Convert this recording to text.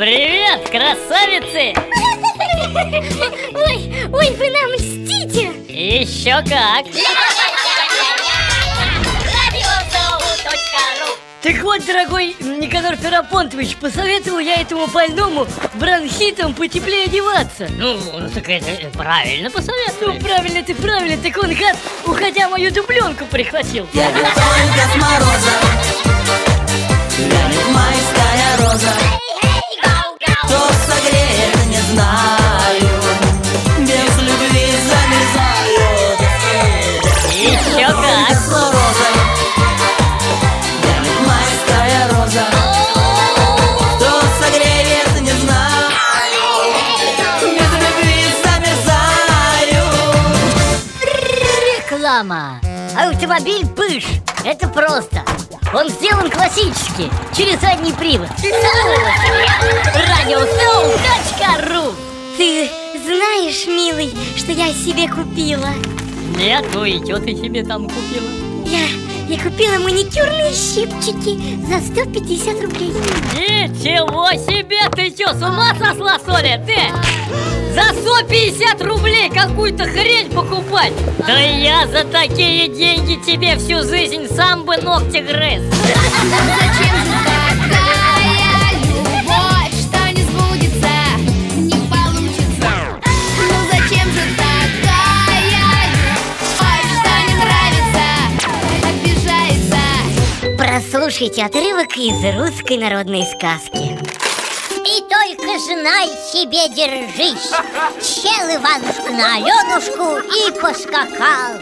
Привет, красавицы! Ой, ой, вы нам мстите! Еще как! Так вот, дорогой Никанор Ферапонтович, посоветовал я этому больному бронхитом потеплее одеваться. Ну, ну так это правильно посоветовал. Ну, правильно ты, правильно. Так он, гад, уходя мою дубленку прихватил. Я Ольга с Мороза, Кто согреет, не знаю. Без любви замерзают Еще как. розой Вянет майская роза. Кто согреет, не знаю. Без любви замерзаю Реклама. Автомобиль Пыш Это просто. Он сделан классически. Через задний привод знаешь, милый, что я себе купила? Нет, ну и что ты себе там купила? Я, я купила маникюрные щипчики за 150 рублей Ничего себе! Ты что, с ума сошла, ли? Ты за 150 рублей какую-то хрень покупать? Да я за такие деньги тебе всю жизнь сам бы ногти грыз Зачем Прослушайте отрывок из русской народной сказки. И только знай себе держись. Чел Иванушка на Аленушку и поскакал